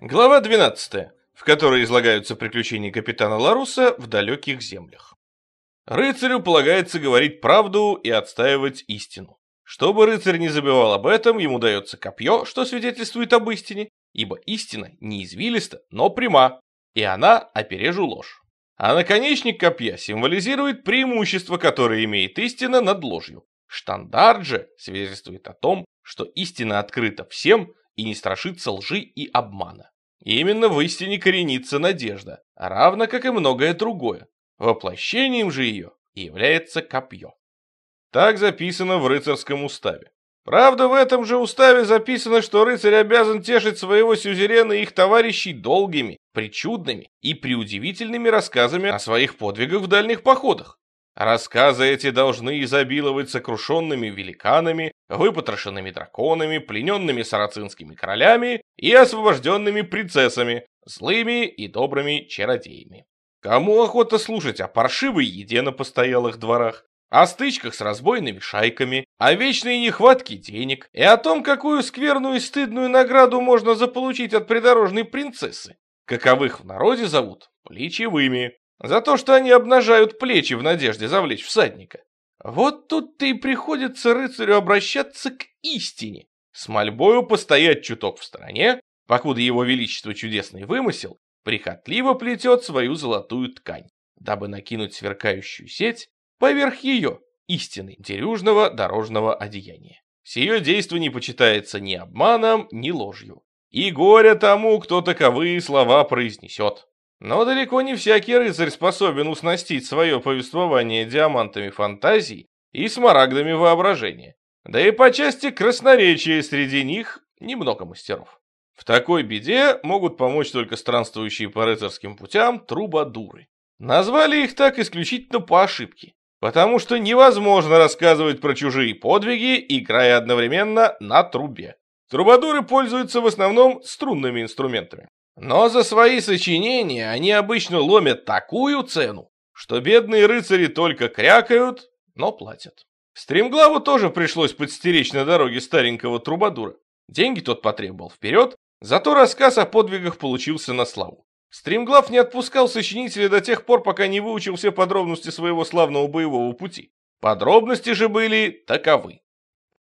Глава 12, в которой излагаются приключения капитана Ларуса в далеких землях. Рыцарю полагается говорить правду и отстаивать истину. Чтобы рыцарь не забывал об этом, ему дается копье, что свидетельствует об истине, ибо истина не извилиста, но пряма, и она опережу ложь. А наконечник копья символизирует преимущество, которое имеет истина над ложью. Штандарт же свидетельствует о том, что истина открыта всем и не страшится лжи и обмана. Именно в истине коренится надежда, равно как и многое другое. Воплощением же ее является копье. Так записано в рыцарском уставе. Правда, в этом же уставе записано, что рыцарь обязан тешить своего сюзерена и их товарищей долгими, причудными и преудивительными рассказами о своих подвигах в дальних походах. Рассказы эти должны изобиловать сокрушенными великанами, выпотрошенными драконами, плененными сарацинскими королями и освобожденными принцессами, злыми и добрыми чародеями. Кому охота слушать о паршивой еде на постоялых дворах, о стычках с разбойными шайками, о вечной нехватке денег и о том, какую скверную и стыдную награду можно заполучить от придорожной принцессы, каковых в народе зовут плечевыми, за то, что они обнажают плечи в надежде завлечь всадника. Вот тут-то и приходится рыцарю обращаться к истине, с мольбою постоять чуток в стороне, покуда его величество чудесный вымысел прихотливо плетет свою золотую ткань, дабы накинуть сверкающую сеть поверх ее истины дерюжного дорожного одеяния. Сие действо не почитается ни обманом, ни ложью. И горе тому, кто таковые слова произнесет. Но далеко не всякий рыцарь способен уснастить свое повествование диамантами фантазий и смарагдами воображения. Да и по части красноречия среди них немного мастеров. В такой беде могут помочь только странствующие по рыцарским путям трубадуры. Назвали их так исключительно по ошибке, потому что невозможно рассказывать про чужие подвиги, играя одновременно на трубе. Трубадуры пользуются в основном струнными инструментами. Но за свои сочинения они обычно ломят такую цену, что бедные рыцари только крякают, но платят. Стремглаву тоже пришлось подстеречь на дороге старенького трубадура. Деньги тот потребовал вперед, зато рассказ о подвигах получился на славу. Стремглав не отпускал сочинителя до тех пор, пока не выучил все подробности своего славного боевого пути. Подробности же были таковы.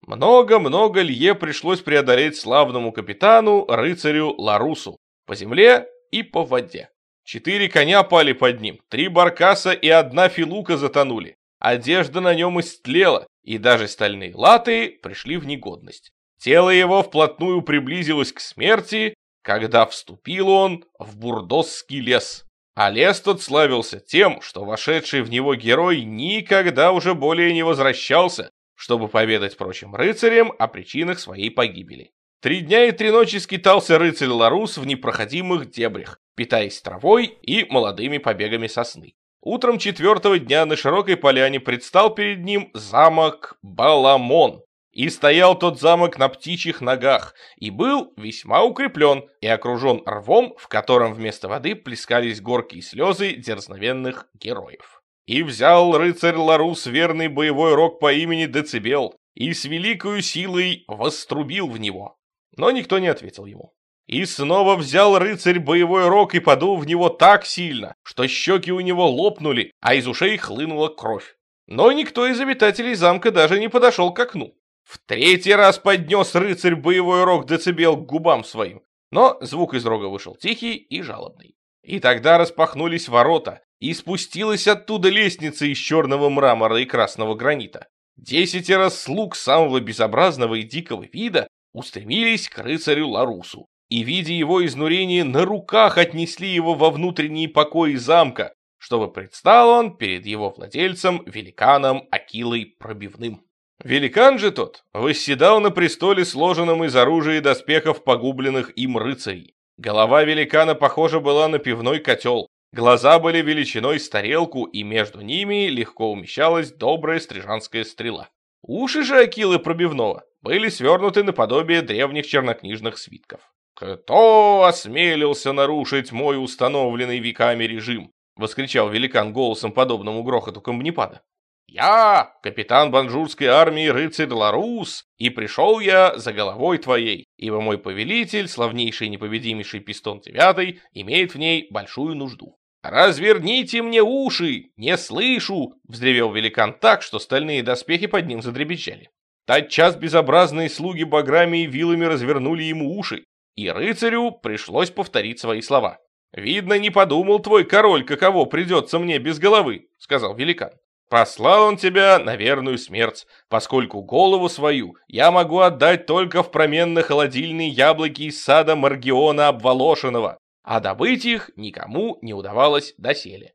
Много-много лье пришлось преодолеть славному капитану, рыцарю Ларусу, по земле и по воде. Четыре коня пали под ним, три баркаса и одна филука затонули. Одежда на нем истлела, и даже стальные латы пришли в негодность. Тело его вплотную приблизилось к смерти, когда вступил он в Бурдосский лес. А лес тот славился тем, что вошедший в него герой никогда уже более не возвращался, чтобы поведать прочим рыцарям о причинах своей погибели. Три дня и три ночи скитался рыцарь Ларус в непроходимых дебрях, питаясь травой и молодыми побегами сосны. Утром четвертого дня на широкой поляне предстал перед ним замок Баламон. И стоял тот замок на птичьих ногах, и был весьма укреплен, и окружен рвом, в котором вместо воды плескались горькие слезы дерзновенных героев. И взял рыцарь Ларус верный боевой рог по имени Децибел, и с великою силой вострубил в него но никто не ответил ему. И снова взял рыцарь боевой рог и подул в него так сильно, что щеки у него лопнули, а из ушей хлынула кровь. Но никто из обитателей замка даже не подошел к окну. В третий раз поднес рыцарь боевой рог децибел к губам своим, но звук из рога вышел тихий и жалобный. И тогда распахнулись ворота, и спустилась оттуда лестница из черного мрамора и красного гранита. Десятеро слуг самого безобразного и дикого вида устремились к рыцарю Ларусу и, видя его изнурение, на руках отнесли его во внутренние покои замка, чтобы предстал он перед его владельцем, великаном Акилой Пробивным. Великан же тот восседал на престоле, сложенном из оружия и доспехов погубленных им рыцарей. Голова великана похожа была на пивной котел, глаза были величиной с тарелку, и между ними легко умещалась добрая стрижанская стрела. Уши же Акилы Пробивного были свернуты наподобие древних чернокнижных свитков. «Кто осмелился нарушить мой установленный веками режим?» — воскричал великан голосом, подобному грохоту камнепада. «Я, капитан банжурской армии рыцарь Ларус, и пришел я за головой твоей, ибо мой повелитель, славнейший и непобедимейший Пистон Девятый, имеет в ней большую нужду». «Разверните мне уши! Не слышу!» — взревел великан так, что стальные доспехи под ним задребезжали. Тотчас безобразные слуги баграми и вилами развернули ему уши, и рыцарю пришлось повторить свои слова. «Видно, не подумал твой король, каково придется мне без головы», — сказал великан. «Послал он тебя на верную смерть, поскольку голову свою я могу отдать только в промен на холодильные яблоки из сада Маргиона Обволошенного, а добыть их никому не удавалось доселе».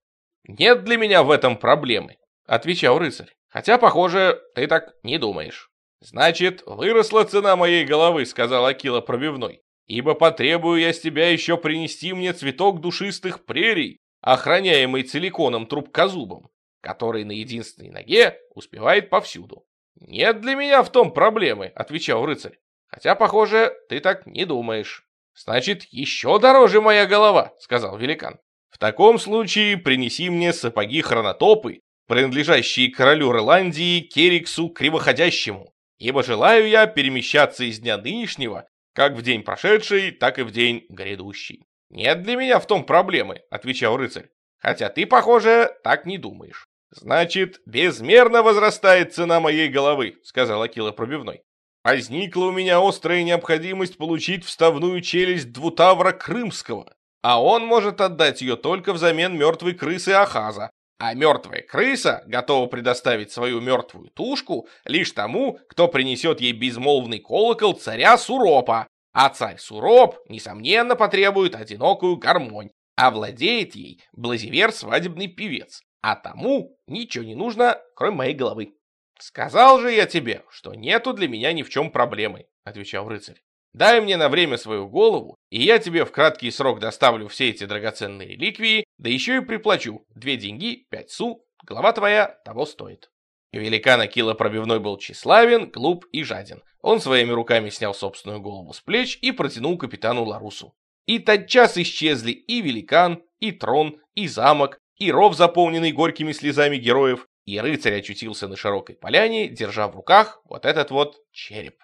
«Нет для меня в этом проблемы», — отвечал рыцарь, «хотя, похоже, ты так не думаешь». «Значит, выросла цена моей головы», — сказал Акила пробивной ибо потребую я с тебя еще принести мне цветок душистых прерий, охраняемый целиконом трубкозубом, который на единственной ноге успевает повсюду. «Нет для меня в том проблемы», — отвечал рыцарь. «Хотя, похоже, ты так не думаешь». «Значит, еще дороже моя голова», — сказал великан. «В таком случае принеси мне сапоги-хронотопы, принадлежащие королю Ирландии Кериксу Кривоходящему, ибо желаю я перемещаться из дня нынешнего как в день прошедший, так и в день грядущий. «Нет для меня в том проблемы», — отвечал рыцарь. «Хотя ты, похоже, так не думаешь». «Значит, безмерно возрастает цена моей головы», — сказал Акила пробивной. «Возникла у меня острая необходимость получить вставную челюсть двутавра крымского, а он может отдать ее только взамен мертвой крысы Ахаза, а мертвая крыса готова предоставить свою мертвую тушку лишь тому, кто принесет ей безмолвный колокол царя Суропа. А царь Суроп, несомненно, потребует одинокую гармонь, а владеет ей блазивер свадебный певец. А тому ничего не нужно, кроме моей головы. «Сказал же я тебе, что нету для меня ни в чем проблемы», — отвечал рыцарь. Дай мне на время свою голову, и я тебе в краткий срок доставлю все эти драгоценные реликвии, да еще и приплачу. Две деньги, пять су, голова твоя того стоит. Великан Акила Пробивной был тщеславен, глуп и жаден. Он своими руками снял собственную голову с плеч и протянул капитану Ларусу. И тотчас исчезли и великан, и трон, и замок, и ров, заполненный горькими слезами героев, и рыцарь очутился на широкой поляне, держа в руках вот этот вот череп.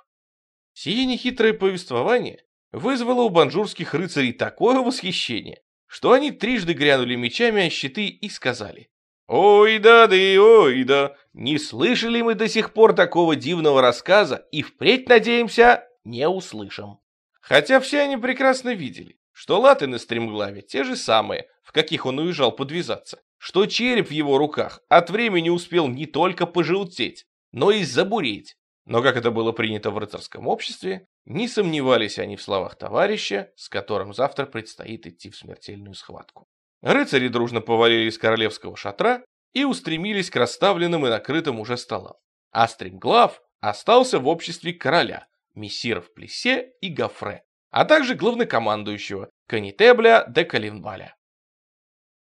Сие нехитрое повествование вызвало у банжурских рыцарей такое восхищение, что они трижды грянули мечами о щиты и сказали «Ой да да ой да, не слышали мы до сих пор такого дивного рассказа и впредь, надеемся, не услышим». Хотя все они прекрасно видели, что латы на стремглаве те же самые, в каких он уезжал подвязаться, что череп в его руках от времени успел не только пожелтеть, но и забуреть, но, как это было принято в рыцарском обществе, не сомневались они в словах товарища, с которым завтра предстоит идти в смертельную схватку. Рыцари дружно повалили из королевского шатра и устремились к расставленным и накрытым уже столам. А стремглав остался в обществе короля, мессиров Плесе и Гафре, а также главнокомандующего, канитебля де Калинбаля.